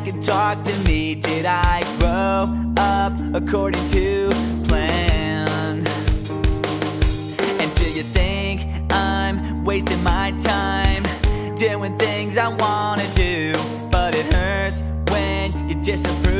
back and talk to me. Did I grow up according to plan? And do you think I'm wasting my time doing things I wanna do? But it hurts when you disapprove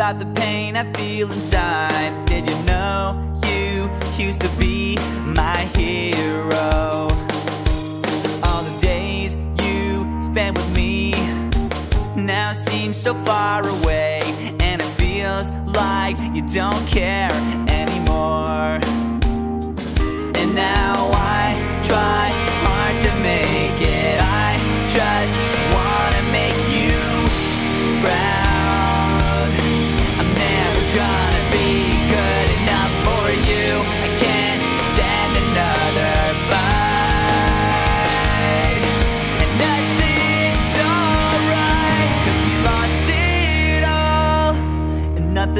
About the pain I feel inside. Did you know you used to be my hero? All the days you spent with me now seem so far away, and it feels like you don't care anymore. And now